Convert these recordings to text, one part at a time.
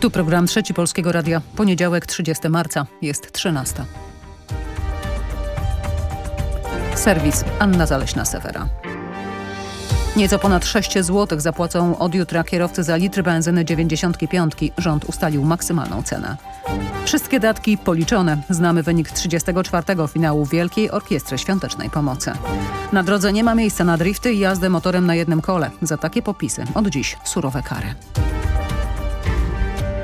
Tu program Trzeci Polskiego Radia. Poniedziałek 30 marca. Jest 13. Serwis Anna Zaleśna-Sewera. Nieco ponad 6 zł zapłacą od jutra kierowcy za litr benzyny 95. Rząd ustalił maksymalną cenę. Wszystkie datki policzone. Znamy wynik 34. finału Wielkiej Orkiestry Świątecznej Pomocy. Na drodze nie ma miejsca na drifty i jazdę motorem na jednym kole. Za takie popisy od dziś surowe kary.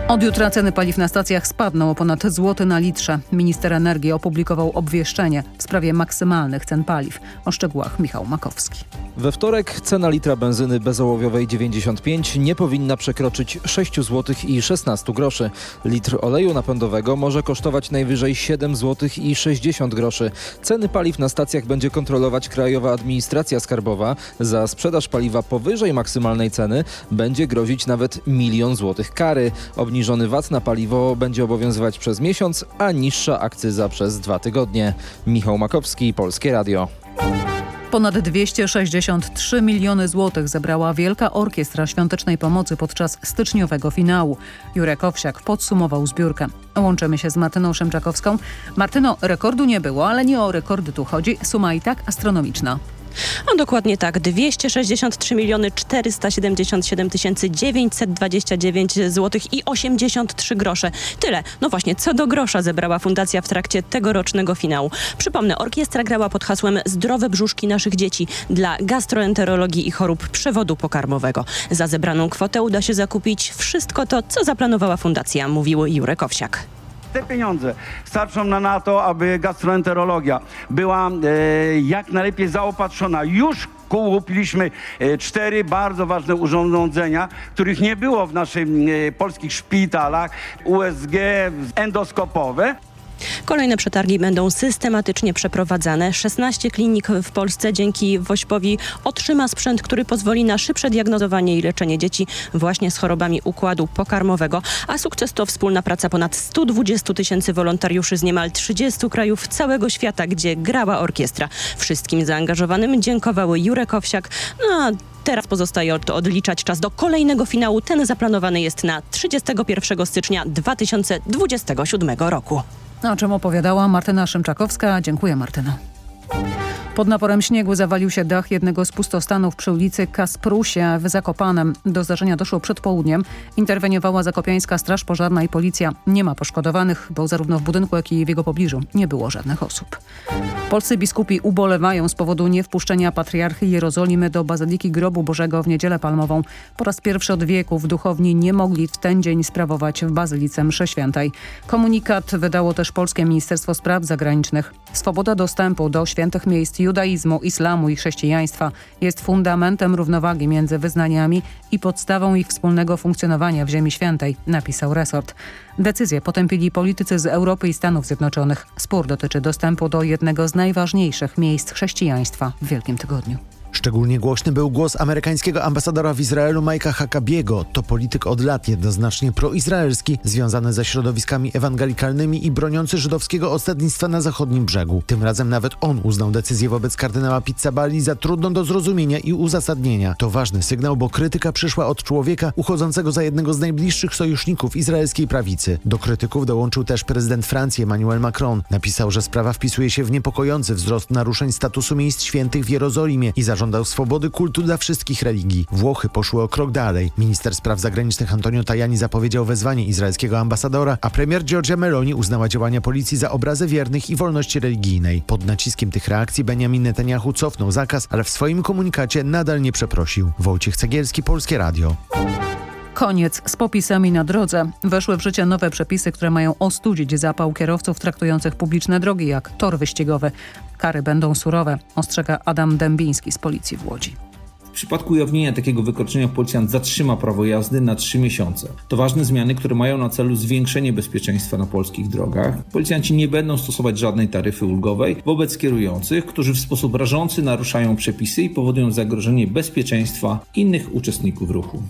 Od jutra ceny paliw na stacjach spadną o ponad złoty na litrze. Minister energii opublikował obwieszczenie w sprawie maksymalnych cen paliw. O szczegółach Michał Makowski. We wtorek cena litra benzyny bezołowiowej 95 nie powinna przekroczyć 6 zł i 16 groszy. Litr oleju napędowego może kosztować najwyżej 7 zł i 60 groszy. Ceny paliw na stacjach będzie kontrolować Krajowa Administracja Skarbowa. Za sprzedaż paliwa powyżej maksymalnej ceny będzie grozić nawet milion złotych kary. Obniżony VAT na paliwo będzie obowiązywać przez miesiąc, a niższa akcyza przez dwa tygodnie. Michał Makowski, Polskie Radio. Ponad 263 miliony złotych zebrała Wielka Orkiestra Świątecznej Pomocy podczas styczniowego finału. Jurek Owsiak podsumował zbiórkę. Łączymy się z Martyną Szymczakowską. Martyno, rekordu nie było, ale nie o rekordy tu chodzi. Suma i tak astronomiczna. A dokładnie tak, 263 miliony 477 tysięcy 929 zł i 83 grosze. Tyle. No właśnie, co do grosza zebrała fundacja w trakcie tegorocznego finału. Przypomnę, orkiestra grała pod hasłem Zdrowe brzuszki naszych dzieci dla gastroenterologii i chorób przewodu pokarmowego. Za zebraną kwotę uda się zakupić wszystko to, co zaplanowała fundacja, mówił Jurek Owsiak te pieniądze starczą na, na to, aby gastroenterologia była e, jak najlepiej zaopatrzona. Już kupiliśmy e, cztery bardzo ważne urządzenia, których nie było w naszych e, polskich szpitalach. USG endoskopowe. Kolejne przetargi będą systematycznie przeprowadzane. 16 klinik w Polsce dzięki Wośpowi otrzyma sprzęt, który pozwoli na szybsze diagnozowanie i leczenie dzieci właśnie z chorobami układu pokarmowego. A sukces to wspólna praca ponad 120 tysięcy wolontariuszy z niemal 30 krajów całego świata, gdzie grała orkiestra. Wszystkim zaangażowanym dziękowały Jurek Owsiak. No Teraz pozostaje odliczać czas do kolejnego finału. Ten zaplanowany jest na 31 stycznia 2027 roku. O czym opowiadała Martyna Szymczakowska. Dziękuję Martyna. Pod naporem śniegu zawalił się dach jednego z pustostanów przy ulicy Kasprusie w Zakopanem. Do zdarzenia doszło przed południem. Interweniowała Zakopiańska Straż Pożarna i Policja. Nie ma poszkodowanych, bo zarówno w budynku, jak i w jego pobliżu nie było żadnych osób. Polscy biskupi ubolewają z powodu niewpuszczenia patriarchy Jerozolimy do Bazyliki Grobu Bożego w Niedzielę Palmową. Po raz pierwszy od wieków duchowni nie mogli w ten dzień sprawować w Bazylice mszy świętej. Komunikat wydało też Polskie Ministerstwo Spraw Zagranicznych. Swoboda dostępu do świętych miejsc judaizmu, islamu i chrześcijaństwa jest fundamentem równowagi między wyznaniami i podstawą ich wspólnego funkcjonowania w Ziemi Świętej, napisał resort. Decyzję potępili politycy z Europy i Stanów Zjednoczonych. Spór dotyczy dostępu do jednego z najważniejszych miejsc chrześcijaństwa w Wielkim Tygodniu. Szczególnie głośny był głos amerykańskiego ambasadora w Izraelu Majka Hakabiego. To polityk od lat jednoznacznie proizraelski, związany ze środowiskami ewangelikalnymi i broniący żydowskiego odstępnictwa na zachodnim brzegu. Tym razem nawet on uznał decyzję wobec kardynała Pizzabali za trudną do zrozumienia i uzasadnienia. To ważny sygnał, bo krytyka przyszła od człowieka uchodzącego za jednego z najbliższych sojuszników izraelskiej prawicy. Do krytyków dołączył też prezydent Francji Emmanuel Macron. Napisał, że sprawa wpisuje się w niepokojący wzrost naruszeń statusu miejsc świętych w Jerozolimie i zażądał żądał swobody kultu dla wszystkich religii. Włochy poszły o krok dalej. Minister spraw zagranicznych Antonio Tajani zapowiedział wezwanie izraelskiego ambasadora, a premier Giorgia Meloni uznała działania policji za obrazę wiernych i wolności religijnej. Pod naciskiem tych reakcji Benjamin Netanyahu cofnął zakaz, ale w swoim komunikacie nadal nie przeprosił. Wojciech Cegielski, Polskie Radio. Koniec z popisami na drodze. Weszły w życie nowe przepisy, które mają ostudzić zapał kierowców traktujących publiczne drogi jak tor wyścigowy. Kary będą surowe, ostrzega Adam Dębiński z policji w Łodzi. W przypadku ujawnienia takiego wykroczenia policjant zatrzyma prawo jazdy na 3 miesiące. To ważne zmiany, które mają na celu zwiększenie bezpieczeństwa na polskich drogach. Policjanci nie będą stosować żadnej taryfy ulgowej wobec kierujących, którzy w sposób rażący naruszają przepisy i powodują zagrożenie bezpieczeństwa innych uczestników ruchu.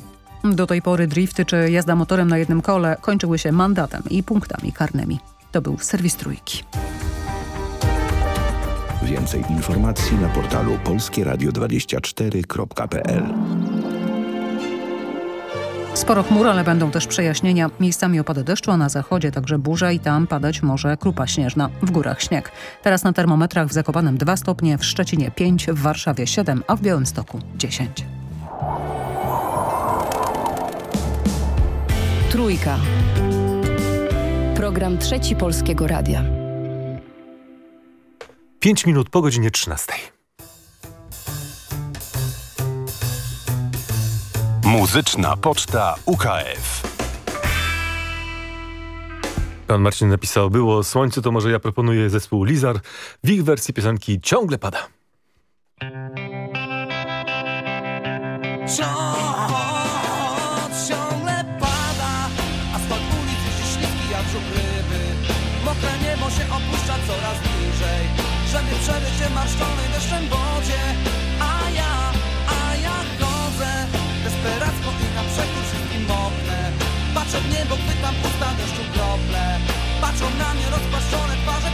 Do tej pory drifty czy jazda motorem na jednym kole kończyły się mandatem i punktami karnymi. To był serwis Trójki. Więcej informacji na portalu polskieradio24.pl Sporo chmur, ale będą też przejaśnienia. Miejscami opady deszczu, a na zachodzie także burza i tam padać może krupa śnieżna. W górach śnieg. Teraz na termometrach w Zakopanem 2 stopnie, w Szczecinie 5, w Warszawie 7, a w Białymstoku 10. Trójka. Program Trzeci Polskiego Radia. 5 minut po godzinie 13. Muzyczna Poczta UKF. Pan Marcin napisał, było słońce, to może ja proponuję zespół Lizar w ich wersji piosenki Ciągle pada. ciągle pada Asfalt ulic jest śliski jak brzuch ryby Mokre niebo się opuszcza coraz Przebyć się marszczonej deszczem wodzie. A ja, a ja chodzę Desperacko i na przekór wszystkim Patrzę w niebo, chwytam usta deszczu krople. Patrzą na mnie rozpaszczone twarze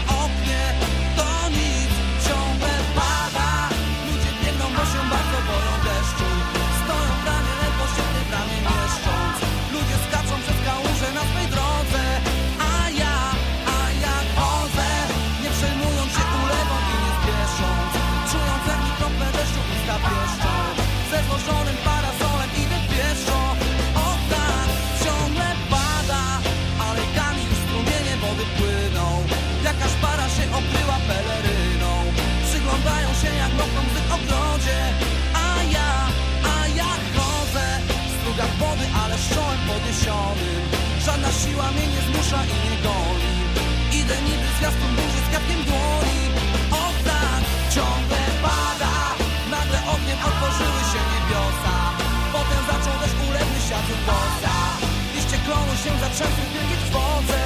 siła mnie nie zmusza i nie goni. Idę niby zwiastun burzy z kwiatkiem dłoni. O tak, ciągle pada Nagle ogniem otworzyły się niebiosa. Potem zaczął deszcz ulewny siadł bosa Liście klonu się zatrzęsły w wielkiej trwodze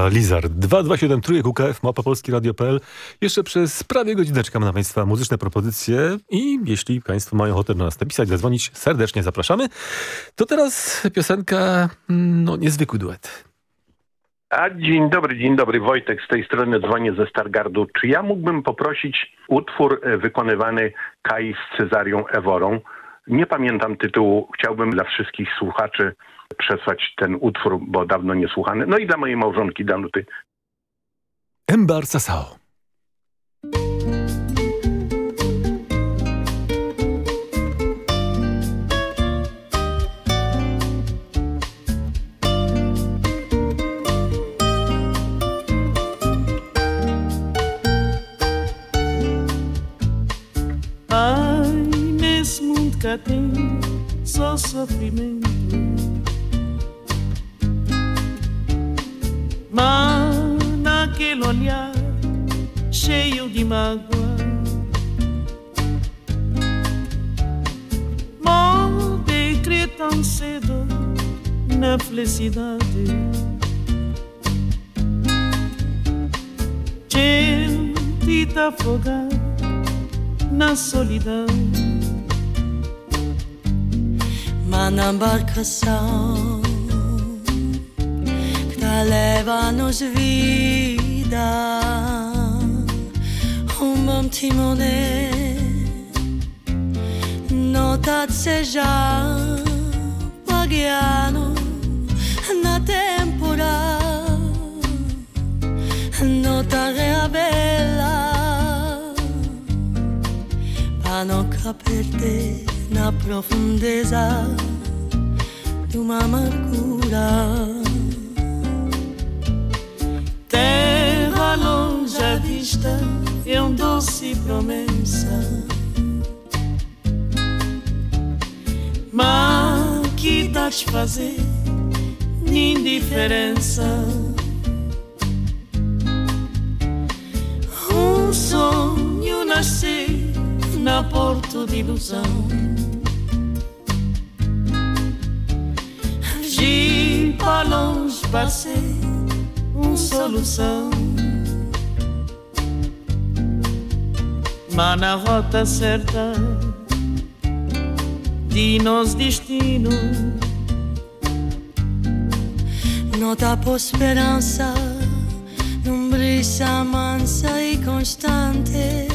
Grupa Lizar 227 trójek UKF Mapa Polski Radio.pl. Jeszcze przez prawie godzinę czekamy na Państwa muzyczne propozycje i jeśli Państwo mają ochotę do nas napisać, zadzwonić, serdecznie zapraszamy. To teraz piosenka, mm, no niezwykły duet. A dzień dobry, dzień dobry. Wojtek z tej strony dzwonię ze Stargardu. Czy ja mógłbym poprosić utwór e, wykonywany Kai z Cezarią Eworą? Nie pamiętam tytułu. Chciałbym dla wszystkich słuchaczy przesłać ten utwór, bo dawno nie słuchany. No i dla mojej małżonki Danuty. Embar Sasao. sofrimento. Mas naquele olhar cheio de mágoa, Mordei crer tão cedo na felicidade. Gente tá afogada na solidão. un'imbarcazione leva nos vida. Um bom timone notate seja pagano na tempora notare a bella para não capirte na profundeza de uma amargura. Terra longe à vista é um doce promessa. Mas que dá de fazer indiferença? Um sonho nascer na porta de ilusão. Passei uma solução. Mas na rota certa de nosso destino. Nota por esperança num brisa mansa e constante.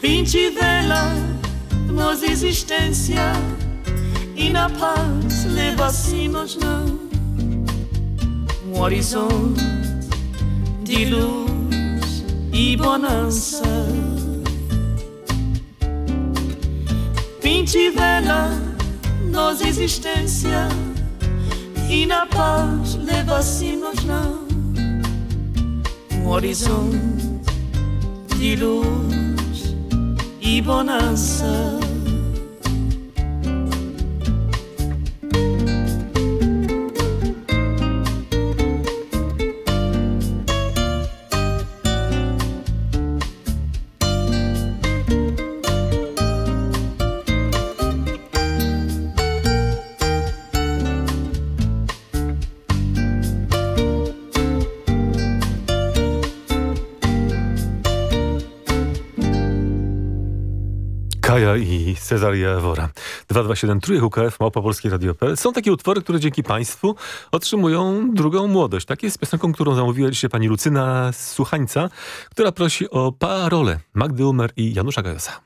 Pinte vela nossa existência e na paz leva-se-nos não um horizonte de luz e bonança. Pinte vela nossa existência e na paz leva-se-nos não um horizonte de luz e bonança. Kaja i Cezaria Ewora. 227 Trójek UKF, Małpa Polskie Radio.pl. Są takie utwory, które dzięki Państwu otrzymują drugą młodość. Tak jest z piosenką, którą zamówiła dzisiaj pani Lucyna Słuchańca, która prosi o parole Magdy Umer i Janusza Gajosa.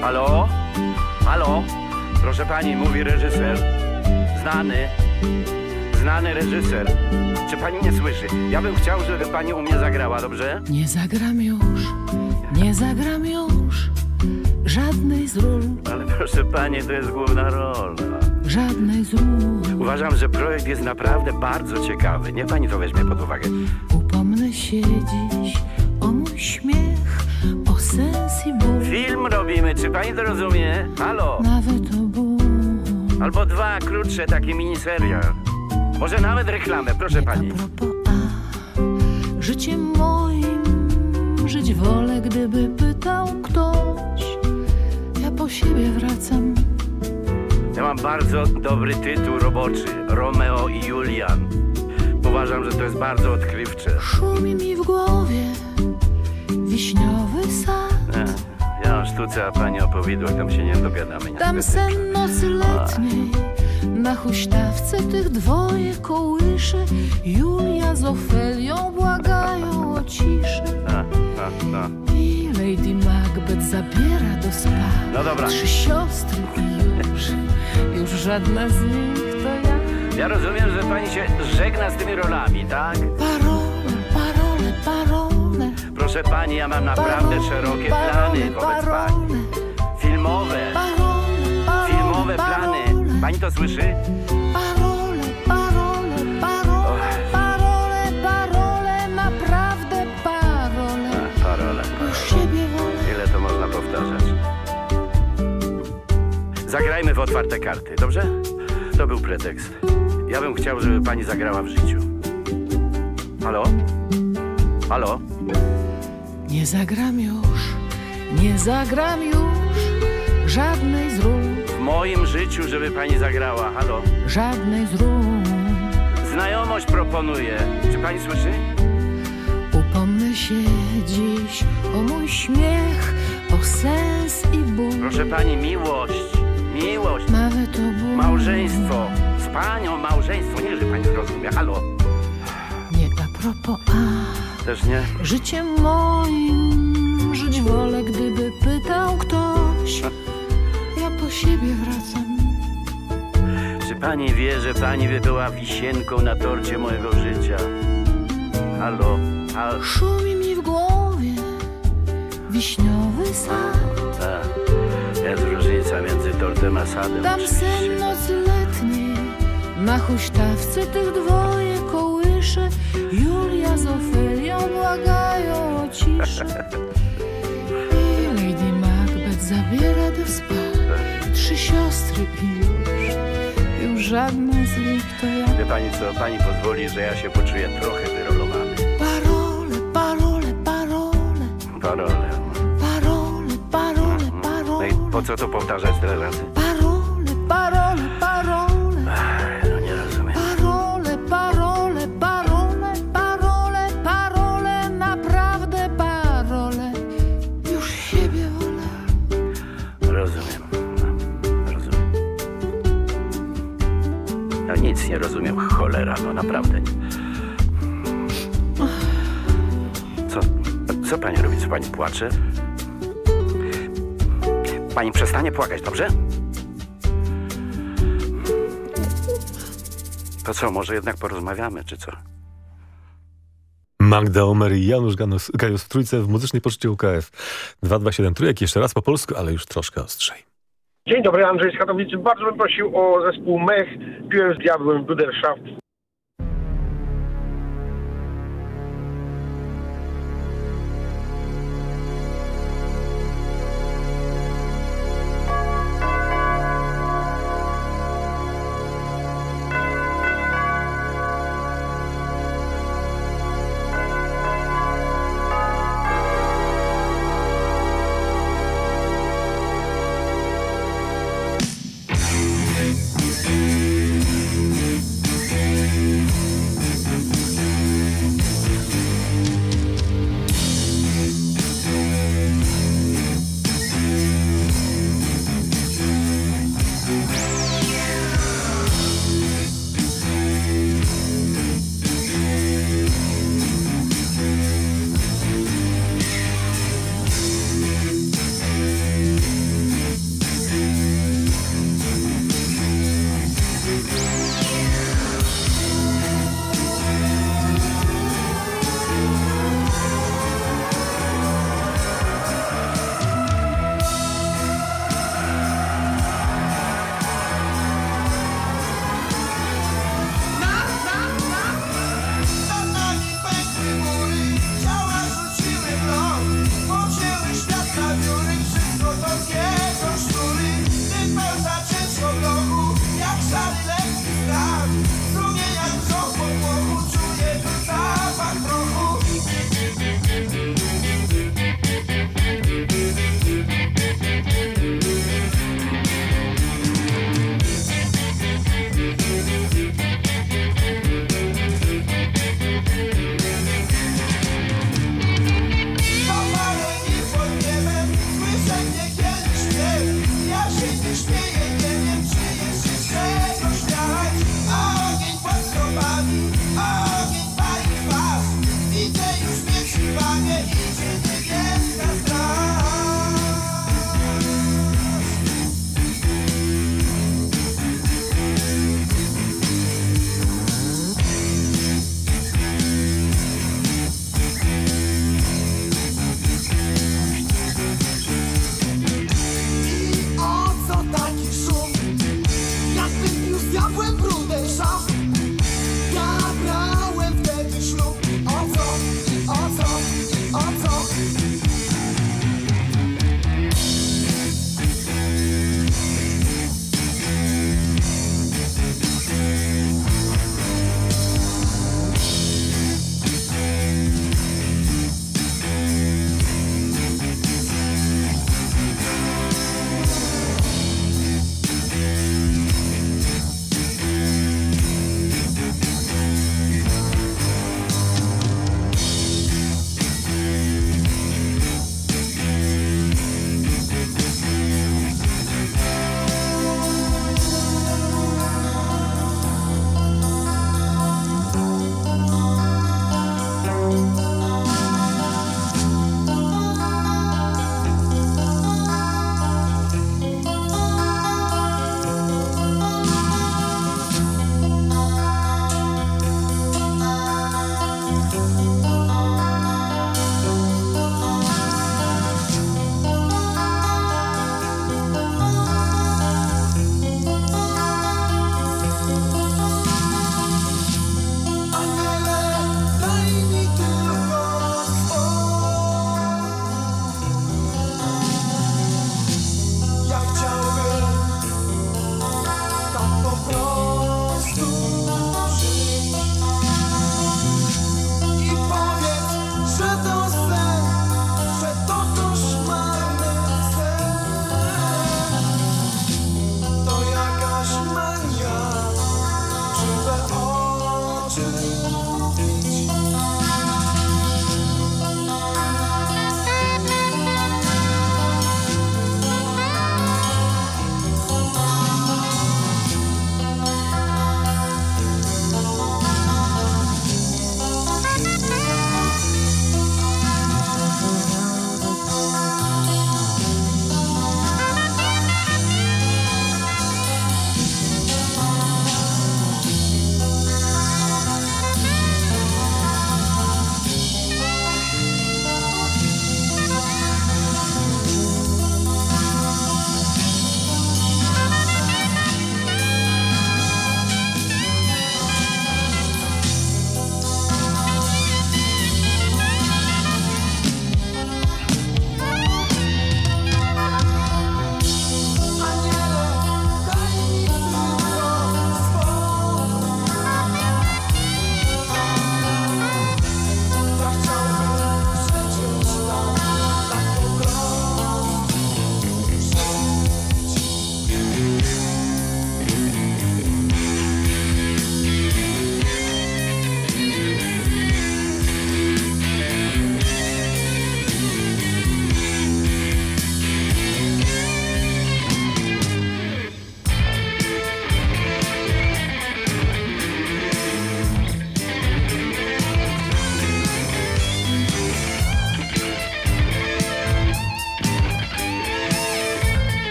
Halo? Halo? Proszę pani, mówi reżyser. Znany. Znany reżyser. Czy pani nie słyszy? Ja bym chciał, żeby pani u mnie zagrała, dobrze? Nie zagram już, nie zagram już żadnej z ról, Ale proszę pani, to jest główna rola. żadnej z ról. Uważam, że projekt jest naprawdę bardzo ciekawy. Niech pani to weźmie pod uwagę. Upomnę się dziś o mój śmiech, o sens i ból. Film robimy, czy pani to rozumie? Halo? Nawet o ból. Albo dwa krótsze, takie miniserial. Może nawet reklamę, proszę pani. Życiem moim żyć wolę, gdyby pytał ktoś. Ja po siebie wracam. Ja mam bardzo dobry tytuł roboczy. Romeo i Julian. Uważam, że to jest bardzo odkrywcze. Szumi mi w głowie wiśniowy sad. E, Ja o sztuce, a pani o powidłach, tam się nie dogadamy. Tam sen nocy letniej Na huśtawce tych dwoje kołysze Julia z Ofelią błagają o ciszę. I Lady Macbeth zabiera do spa No dobra. Trzy siostry już Już żadna z nich to ja Ja rozumiem, że pani się żegna z tymi rolami, tak? Parole, parole, parole Proszę pani, ja mam naprawdę szerokie plany wobec pani. Filmowe. Pani to słyszy? Parole, parole, parole Parole, parole, naprawdę parole A, parole. Siebie wolę Ile to można powtarzać? Zagrajmy w otwarte karty, dobrze? To był pretekst. Ja bym chciał, żeby pani zagrała w życiu. Halo? Halo? Nie zagram już, Nie zagram już żadnej z ról, moim życiu, żeby pani zagrała. Halo? żadnej z ról. Znajomość proponuję. Czy pani słyszy? Upomnę się dziś o mój śmiech, o sens i ból. Proszę pani, miłość. Miłość. Nawet to ból. Małżeństwo. Z panią małżeństwo. Nie, że pani zrozumie. Halo? Nie a propos, a Też nie? życiem moim żyć wolę, gdyby pytał ktoś. Po siebie wracam. Czy pani wie, że pani by była wisienką na torcie mojego życia? Halo? Halo? Szumi mi w głowie wiśniowy sad. Tak. Jest różnica między tortem a sadem. Tam oczywiście. sen nocy letniej, na huśtawce tych dwoje kołysze. Julia z Ofelią błagają o ciszę. I Lady Macbeth zabiera do spa. Trzy siostry już, już żadna z nich to ja. Wie pani co? Pani pozwoli, że ja się poczuję trochę wyrolowany. Parole, parole, parole, Parole. parole, parole, No parole, i po co to powtarzać tyle razy? Co pani robi? Co pani płacze? Pani przestanie płakać, dobrze? To co, może jednak porozmawiamy, czy co? Magda Omer i Janusz Gajos, Gajos w trójce w muzycznej poczcie UKF. 227 trójek, jeszcze raz po polsku, ale już troszkę ostrzej. Dzień dobry, Andrzej z Katowicy. Bardzo bym prosił o zespół Mech, piłem z diabłem, Bruderschaft.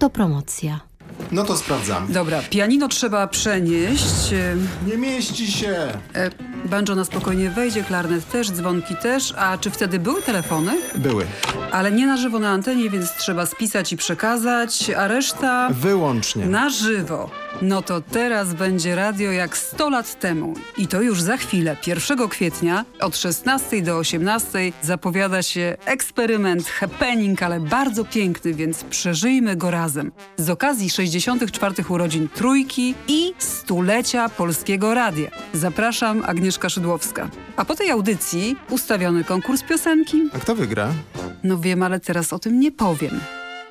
Autopromocja. No to sprawdzam. Dobra, pianino trzeba przenieść. Nie mieści się. E, banjo na spokojnie wejdzie, klarnet też, dzwonki też. A czy wtedy były telefony? Były. Ale nie na żywo na antenie, więc trzeba spisać i przekazać, a reszta... Wyłącznie. Na żywo. No to teraz będzie radio jak 100 lat temu. I to już za chwilę, 1 kwietnia od 16 do 18 zapowiada się eksperyment, happening, ale bardzo piękny, więc przeżyjmy go razem. Z okazji 64 urodzin Trójki i stulecia Polskiego Radia. Zapraszam, Agnieszka Szydłowska. A po tej audycji ustawiony konkurs piosenki. A kto wygra? No wiem, ale teraz o tym nie powiem.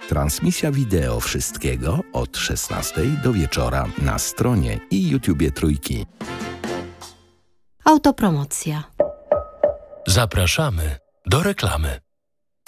Transmisja wideo wszystkiego od 16 do wieczora na stronie i YouTubie Trójki. Autopromocja. Zapraszamy do reklamy.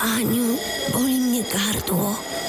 Aniu, boli mnie gardło.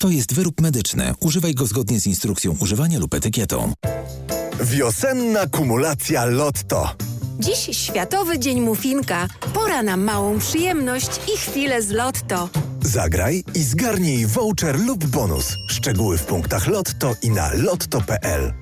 To jest wyrób medyczny. Używaj go zgodnie z instrukcją używania lub etykietą. Wiosenna kumulacja Lotto. Dziś Światowy Dzień Mufinka. Pora na małą przyjemność i chwilę z Lotto. Zagraj i zgarnij voucher lub bonus. Szczegóły w punktach Lotto i na lotto.pl.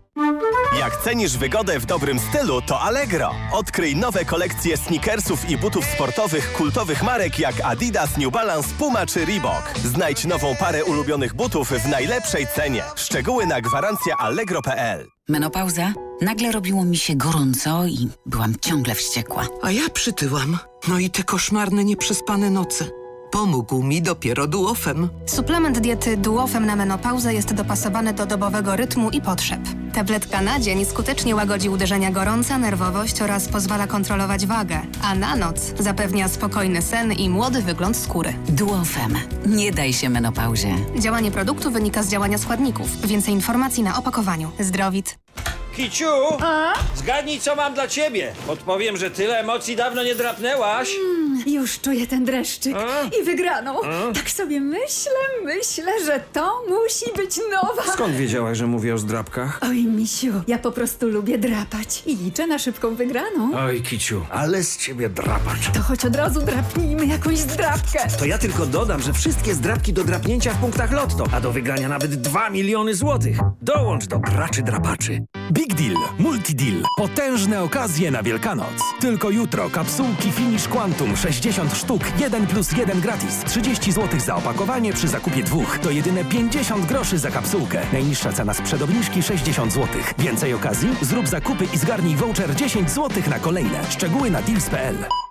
Jak cenisz wygodę w dobrym stylu, to Allegro. Odkryj nowe kolekcje sneakersów i butów sportowych kultowych marek jak Adidas, New Balance, Puma czy Reebok. Znajdź nową parę ulubionych butów w najlepszej cenie. Szczegóły na gwarancja allegro.pl. Menopauza? Nagle robiło mi się gorąco i byłam ciągle wściekła. A ja przytyłam. No i te koszmarne, nieprzespane noce. Pomógł mi dopiero duofem. Suplement diety Duofem na menopauzę jest dopasowany do dobowego rytmu i potrzeb. Tabletka na dzień skutecznie łagodzi uderzenia gorąca, nerwowość oraz pozwala kontrolować wagę, a na noc zapewnia spokojny sen i młody wygląd skóry. Duofem. Nie daj się menopauzie. Działanie produktu wynika z działania składników. Więcej informacji na opakowaniu. Zdrowit. Kiciu, zgadnij co mam dla ciebie. Odpowiem, że tyle emocji dawno nie drapnęłaś. Mm, już czuję ten dreszczyk i wygraną. Tak sobie myślę, myślę, że to musi być nowa. Skąd wiedziałaś, że mówię o zdrapkach? Oj, misiu, ja po prostu lubię drapać i liczę na szybką wygraną. Oj, Kiciu, ale z ciebie drapacz. To choć od razu drapnijmy jakąś zdrapkę. To ja tylko dodam, że wszystkie zdrapki do drapnięcia w punktach Lotto, a do wygrania nawet 2 miliony złotych. Dołącz do graczy drapaczy. Big Deal, Multi Deal. Potężne okazje na Wielkanoc. Tylko jutro kapsułki Finish Quantum 60 sztuk, 1 plus 1 gratis. 30 zł za opakowanie przy zakupie dwóch. To jedyne 50 groszy za kapsułkę. Najniższa cena sprzed obniżki 60 zł. Więcej okazji? Zrób zakupy i zgarnij voucher 10 zł na kolejne. Szczegóły na deals.pl.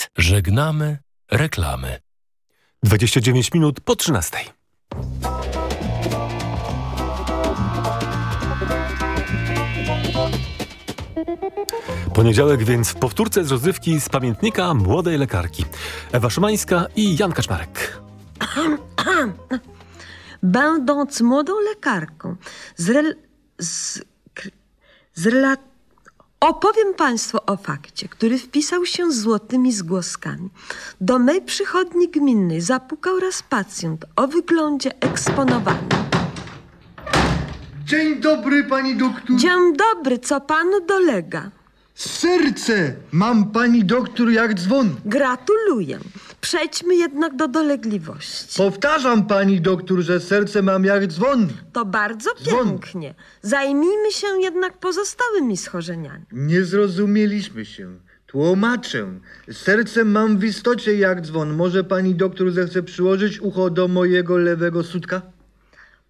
Żegnamy reklamy. 29 minut po 13. Poniedziałek więc w powtórce z rozrywki z pamiętnika młodej lekarki. Ewa Szymańska i Jan Kaczmarek. Będąc młodą lekarką, z, rel, z, z rela, opowiem Państwu o fakcie, który wpisał się złotymi zgłoskami. Do mej przychodni gminnej zapukał raz pacjent o wyglądzie eksponowanym. Dzień dobry, pani doktor. Dzień dobry, co panu dolega? Serce mam, pani doktor, jak dzwon. Gratuluję. Przejdźmy jednak do dolegliwości. Powtarzam, pani doktor, że serce mam jak dzwon. To bardzo Dzwon. pięknie. Zajmijmy się jednak pozostałymi schorzeniami. Nie zrozumieliśmy się. Tłumaczę. Sercem mam w istocie jak dzwon. Może pani doktor zechce przyłożyć ucho do mojego lewego sutka?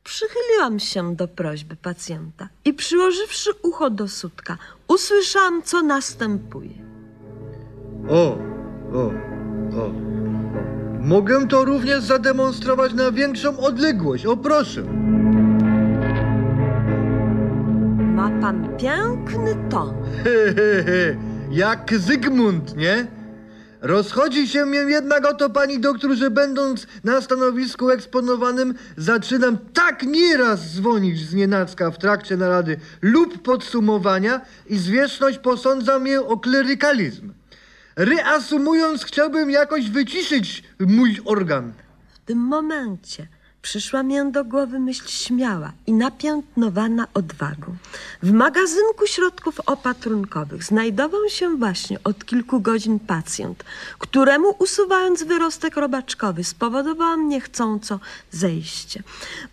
Przychyliłam się do prośby pacjenta i przyłożywszy ucho do sutka, usłyszałam, co następuje. O, o, o. Mogę to również zademonstrować na większą odległość. O, proszę. Ma pan piękny ton. He, he, he. Jak Zygmunt, nie? Rozchodzi się mnie jednak o to, pani doktor, że będąc na stanowisku eksponowanym, zaczynam tak nieraz dzwonić z nienacka w trakcie narady lub podsumowania i zwierzchność posądza mnie o klerykalizm. Reasumując, chciałbym jakoś wyciszyć mój organ. W tym momencie przyszła mi do głowy myśl śmiała i napiętnowana odwagą. W magazynku środków opatrunkowych znajdował się właśnie od kilku godzin pacjent, któremu usuwając wyrostek robaczkowy spowodowałam niechcąco zejście.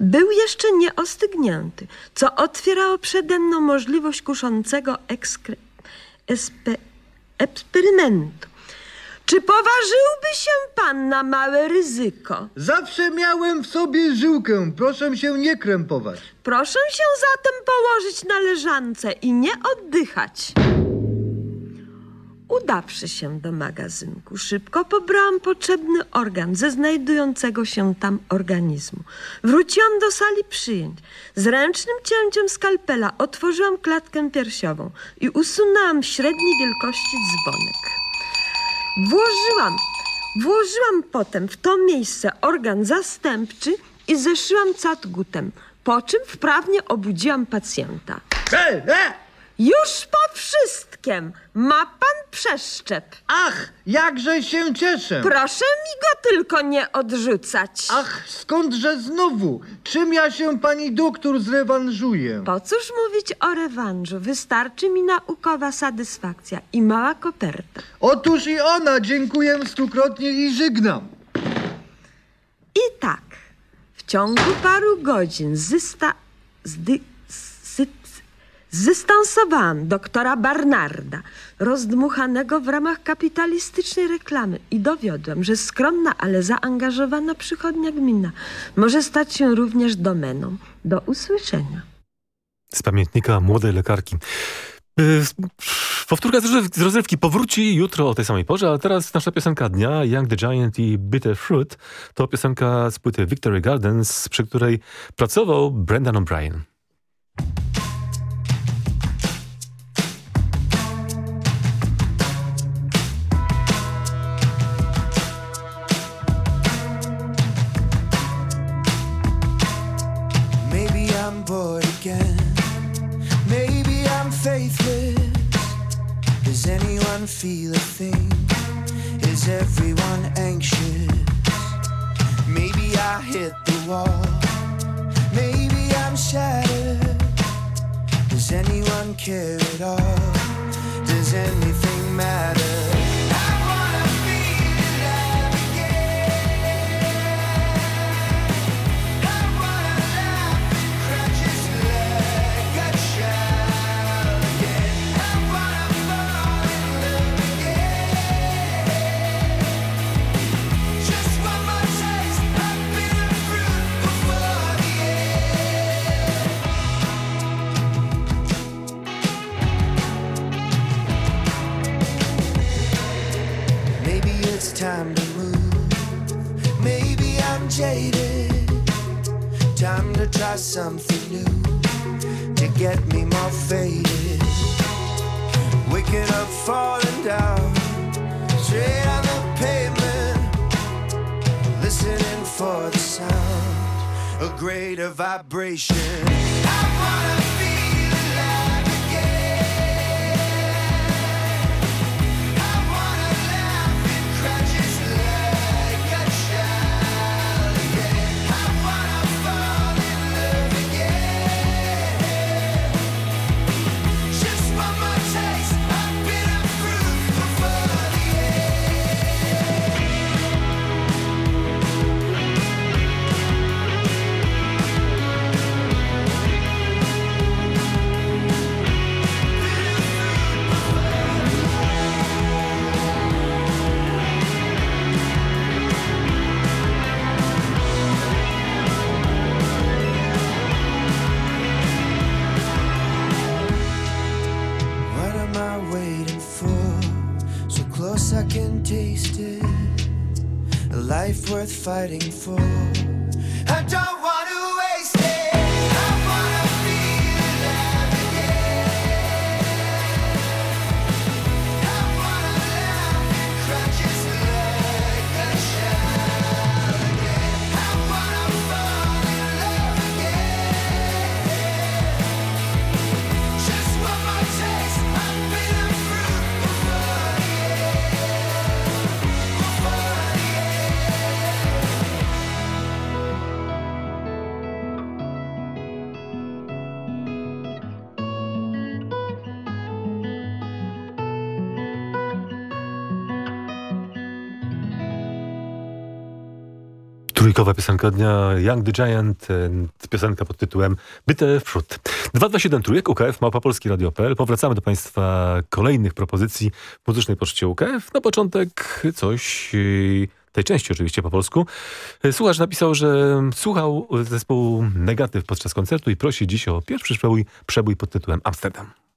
Był jeszcze nieostygnięty, co otwierało przede mną możliwość kuszącego ekskre... espe... eksperymentu. Czy poważyłby się pan na małe ryzyko? Zawsze miałem w sobie żyłkę, proszę się nie krępować. Proszę się zatem położyć na leżance i nie oddychać. Udawszy się do magazynku, szybko pobrałam potrzebny organ ze znajdującego się tam organizmu. Wróciłam do sali przyjęć. Z ręcznym cięciem skalpela otworzyłam klatkę piersiową i usunęłam średniej wielkości dzwonek. Włożyłam, włożyłam potem w to miejsce organ zastępczy i zeszyłam catgutem, po czym wprawnie obudziłam pacjenta. E, e! Już po wszystkim ma pan przeszczep. Ach, jakże się cieszę. Proszę mi go tylko nie odrzucać. Ach, skądże znowu? Czym ja się pani doktor zrewanżuję? Po cóż mówić o rewanżu? Wystarczy mi naukowa satysfakcja i mała koperta. Otóż i ona, dziękuję stukrotnie i żegnam. I tak, w ciągu paru godzin zysta... Zdy, Zdystansowałam doktora Barnarda, rozdmuchanego w ramach kapitalistycznej reklamy i dowiodłam, że skromna, ale zaangażowana przychodnia gmina może stać się również domeną. Do usłyszenia. Z pamiętnika młodej lekarki. Yy, Powtórka z rozrywki powróci jutro o tej samej porze, a teraz nasza piosenka dnia Young the Giant i Bitter Fruit to piosenka z płyty Victory Gardens, przy której pracował Brendan O'Brien. feel a thing. Is everyone anxious? Maybe I hit the wall. Maybe I'm shattered. Does anyone care at all? Does anything matter? fighting Nowa piosenka dnia Young the Giant, e, piosenka pod tytułem Byte w przód. 227 Trójek, UKF, Małpa Polski Radio.pl. Powracamy do Państwa kolejnych propozycji w muzycznej poczcie UKF. Na początek coś e, tej części oczywiście po polsku. E, słuchacz napisał, że słuchał zespołu Negatyw podczas koncertu i prosi dziś o pierwszy przebój, przebój pod tytułem Amsterdam.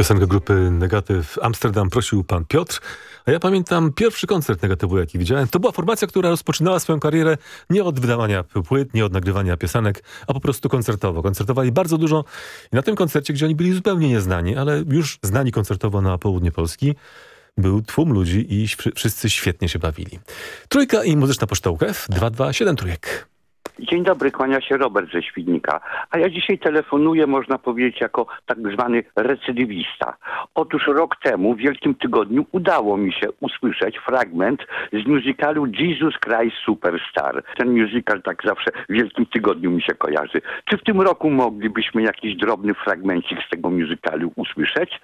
Piosenkę grupy Negatyw Amsterdam prosił pan Piotr, a ja pamiętam pierwszy koncert Negatywu, jaki widziałem. To była formacja, która rozpoczynała swoją karierę nie od wydawania płyt, nie od nagrywania piosenek, a po prostu koncertowo. Koncertowali bardzo dużo i na tym koncercie, gdzie oni byli zupełnie nieznani, ale już znani koncertowo na południe Polski, był tłum ludzi i wszyscy świetnie się bawili. Trójka i muzyczna poczta UKF 227 trójek. Dzień dobry, kłania się Robert ze Świdnika. A ja dzisiaj telefonuję, można powiedzieć, jako tak zwany recydywista. Otóż rok temu, w Wielkim Tygodniu, udało mi się usłyszeć fragment z musicalu Jesus Christ Superstar. Ten musical tak zawsze w Wielkim Tygodniu mi się kojarzy. Czy w tym roku moglibyśmy jakiś drobny fragmencik z tego musicalu usłyszeć?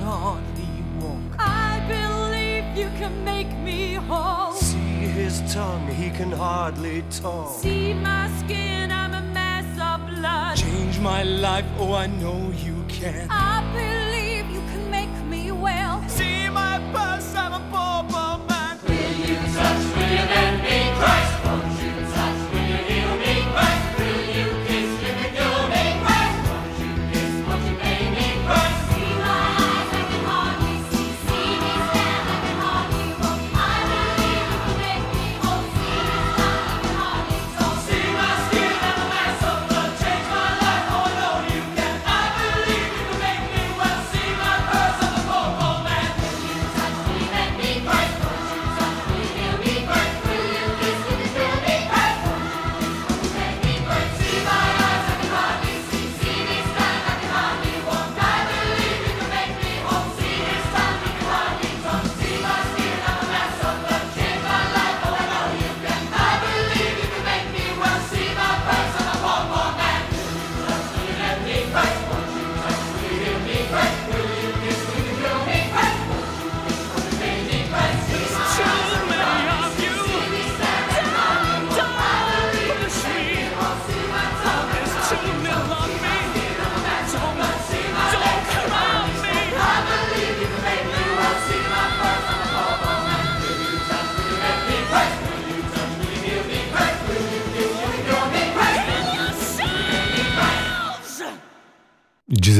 hardly walk. I believe you can make me whole. See his tongue, he can hardly talk. See my skin, I'm a mess of blood. Change my life, oh, I know you can. I believe you can make me well. See my purse, I'm a poor, man. Will you touch, will you me Christ?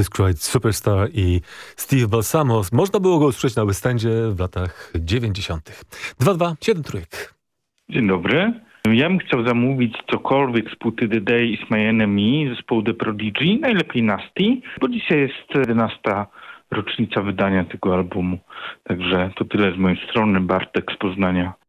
Jesus Christ Superstar i Steve Balsamos. Można było go usłyszeć na Westendzie w latach 90. 2-2, trójek. Dzień dobry. Ja bym chciał zamówić cokolwiek z płyty The Day is My Enemy zespołu The Prodigy, najlepiej Nasty, bo dzisiaj jest 11 rocznica wydania tego albumu. Także to tyle z mojej strony. Bartek z Poznania.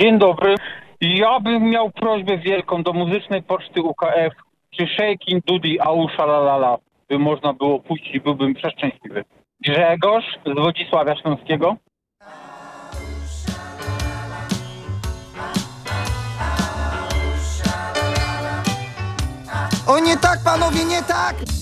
Dzień dobry. Ja bym miał prośbę wielką do muzycznej poczty UKF. Czy Shaking Dudy Ausza Lalala by można było puścić, byłbym przeszczęśliwy. Grzegorz z Wodzisławia Śląskiego. O nie tak, panowie, nie tak!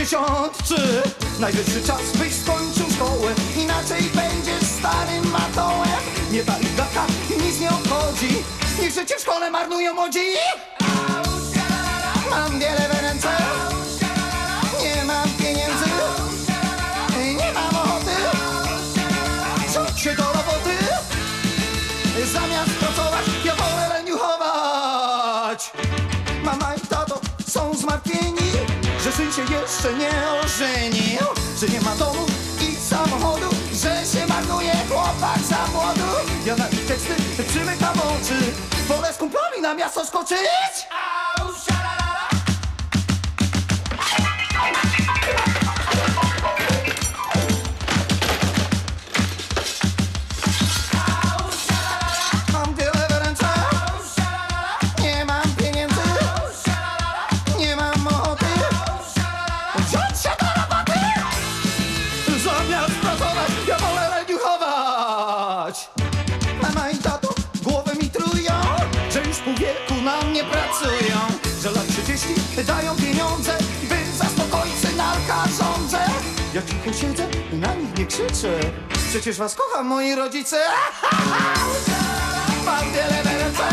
53. Najwyższy czas, byś skończył szkołę, inaczej będziesz starym matołem. Nie pali gaka, nic nie obchodzi, niech życie w szkole marnują młodzi. Mam wiele w ręce, nie mam pieniędzy, nie mam ochoty. Rzuć się do roboty, zamiast pracować, ja wolę leniuchować. Mama i tato są zmartwieni, że się jeszcze nie ożenił, że nie ma domu i samochodu, że się marnuje chłopak za młodu. Ja na ich teksty przymykam oczy, wolę z kumplami na miasto skoczyć. Wieku na mnie pracują. Że lat 30 dają pieniądze, by zaspokoić synalka rządzę. Ja cicho siedzę i na nich nie krzyczę. Przecież was kocham, moi rodzice. Mam wiele ręce,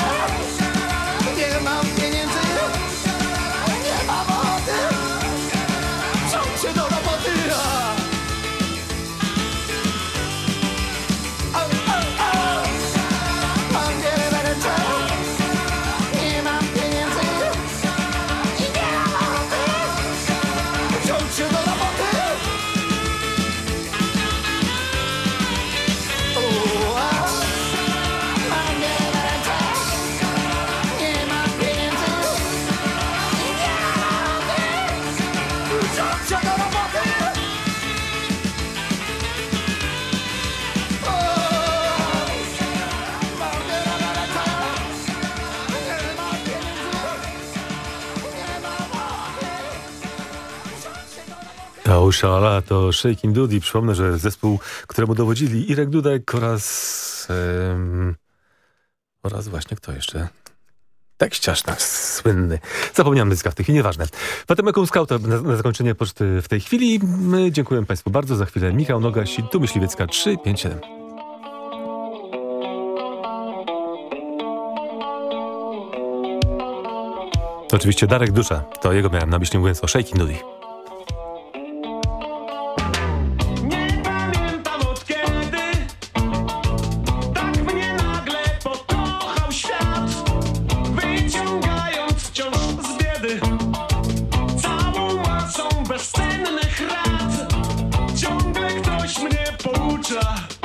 nie mam Szalala to Shaking Dudy. Przypomnę, że zespół, któremu dowodzili Irek Dudek oraz... em, oraz właśnie kto jeszcze? Tekściarz nasz słynny. Zapomniałem nazwiska w tej chwili, nieważne. Fatem skauta na, na zakończenie poczty w tej chwili. My dziękujemy Państwu bardzo. Za chwilę Michał Nogaś i tu Myśliwiecka 357. To oczywiście Darek Dusza. To jego miałem na myśli mówiąc o Shaking Dudy. future.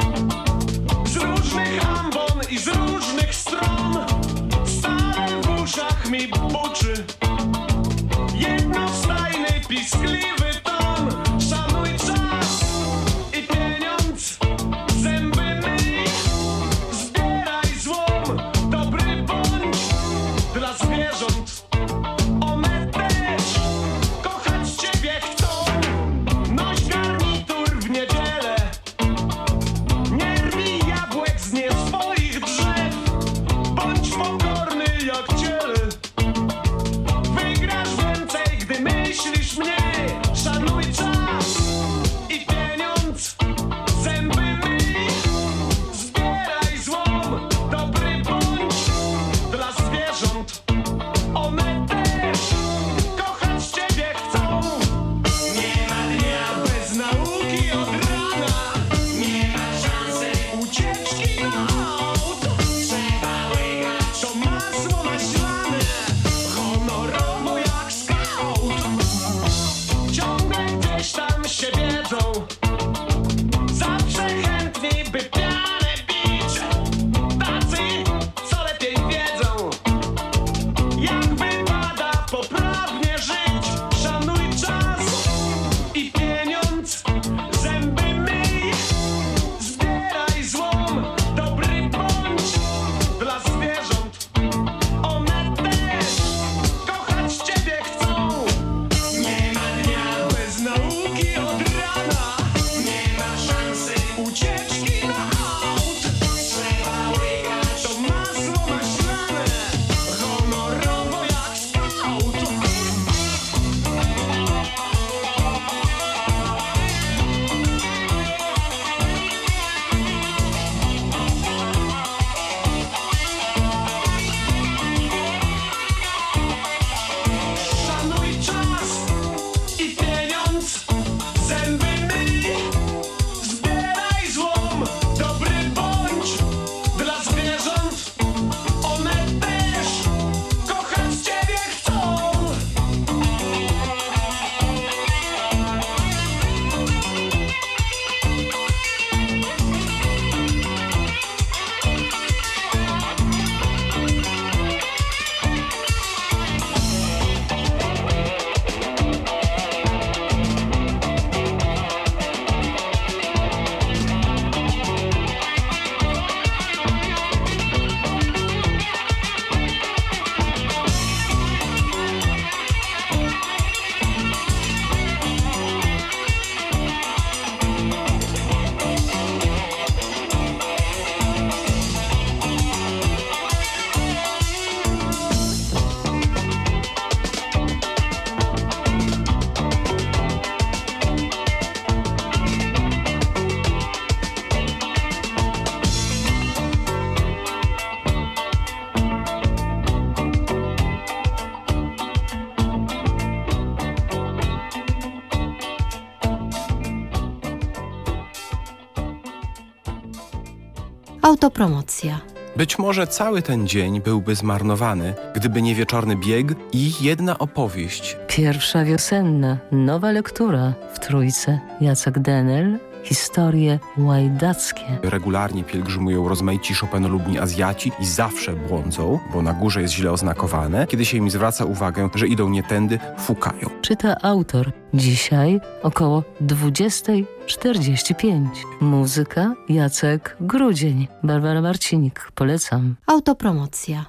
Autopromocja. Być może cały ten dzień byłby zmarnowany, gdyby nie wieczorny bieg i jedna opowieść. Pierwsza wiosenna, nowa lektura w trójce. Jacek Denel, historie łajdackie. Regularnie pielgrzymują rozmaici Chopinolubni Azjaci i zawsze błądzą, bo na górze jest źle oznakowane. Kiedy się im zwraca uwagę, że idą nie tędy, fukają. Czyta autor. Dzisiaj około 20.45. Muzyka Jacek Grudzień. Barbara Marcinik. Polecam. Autopromocja.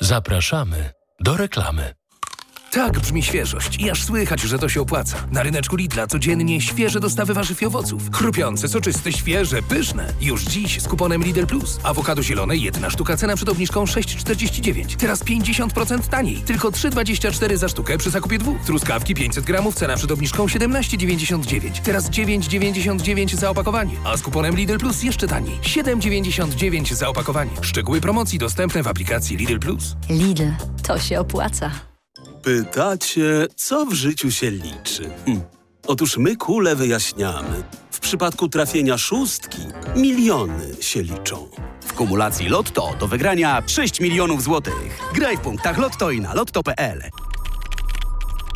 Zapraszamy do reklamy. Tak brzmi świeżość i aż słychać, że to się opłaca. Na ryneczku Lidla codziennie świeże dostawy warzyw i owoców. Chrupiące, soczyste, świeże, pyszne. Już dziś z kuponem Lidl Plus. Awokado zielone, jedna sztuka, cena przed obniżką 6,49. Teraz 50% taniej. Tylko 3,24 za sztukę przy zakupie dwóch. Truskawki 500 gramów, cena przed obniżką 17,99. Teraz 9,99 za opakowanie. A z kuponem Lidl Plus jeszcze taniej. 7,99 za opakowanie. Szczegóły promocji dostępne w aplikacji Lidl Plus. Lidl. To się opłaca. Pytacie, co w życiu się liczy? Hm. Otóż my kule wyjaśniamy. W przypadku trafienia szóstki miliony się liczą. W kumulacji Lotto do wygrania 6 milionów złotych. Graj w punktach Lotto i na lotto.pl.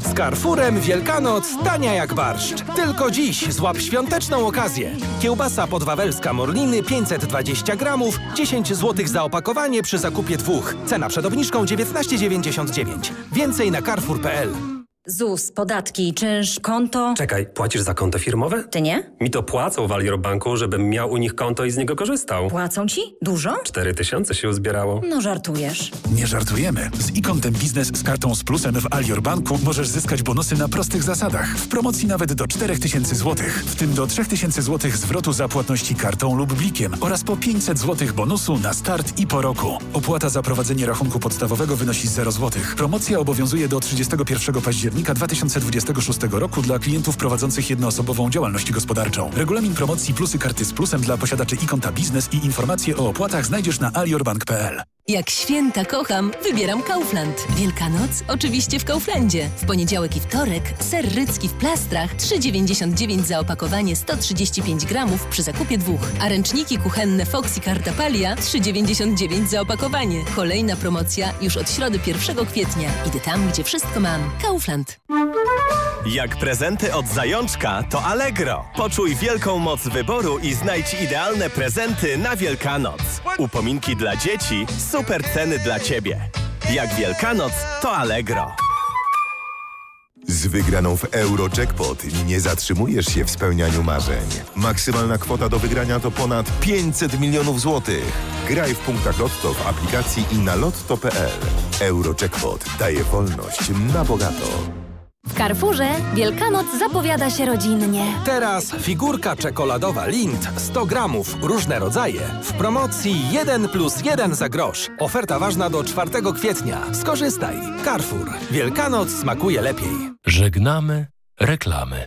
Z Carrefourem Wielkanoc tania jak barszcz. Tylko dziś złap świąteczną okazję. Kiełbasa podwawelska Morliny 520 gramów, 10 zł za opakowanie przy zakupie dwóch. Cena przed obniżką 19,99. Więcej na carrefour.pl. ZUS, podatki, czynsz, konto. Czekaj, płacisz za konto firmowe? Ty nie? Mi to płacą w Alior Banku, żebym miał u nich konto i z niego korzystał. Płacą ci? Dużo? Cztery tysiące się uzbierało. No żartujesz. Nie żartujemy. Z e-kontem biznes z kartą z plusem w Alior Banku możesz zyskać bonusy na prostych zasadach. W promocji nawet do 4000 zł. W tym do 3000 zł zwrotu za płatności kartą lub blikiem oraz po 500 zł bonusu na start i po roku. Opłata za prowadzenie rachunku podstawowego wynosi 0 zł. Promocja obowiązuje do 31 października 2026 roku dla klientów prowadzących jednoosobową działalność gospodarczą. Regulamin promocji plusy karty z plusem dla posiadaczy e-konta biznes i informacje o opłatach znajdziesz na aliorbank.pl. Jak święta kocham, wybieram Kaufland. Wielkanoc oczywiście w Kauflandzie. W poniedziałek i wtorek ser rycki w plastrach 3,99 za opakowanie 135 gramów przy zakupie dwóch. A ręczniki kuchenne Foxy Cartapalia 3,99 za opakowanie. Kolejna promocja już od środy 1 kwietnia. Idę tam, gdzie wszystko mam. Kaufland. Jak prezenty od zajączka, to Allegro. Poczuj wielką moc wyboru i znajdź idealne prezenty na Wielkanoc. Upominki dla dzieci, super ceny dla Ciebie. Jak Wielkanoc, to Allegro. Z wygraną w Eurojackpot nie zatrzymujesz się w spełnianiu marzeń. Maksymalna kwota do wygrania to ponad 500 milionów złotych. Graj w punktach Lotto w aplikacji i na lotto.pl. Eurojackpot daje wolność na bogato. W Carrefourze Wielkanoc zapowiada się rodzinnie. Teraz figurka czekoladowa Lind 100 gramów, różne rodzaje. W promocji 1 plus 1 za grosz. Oferta ważna do 4 kwietnia. Skorzystaj. Carrefour. Wielkanoc smakuje lepiej. Żegnamy reklamy.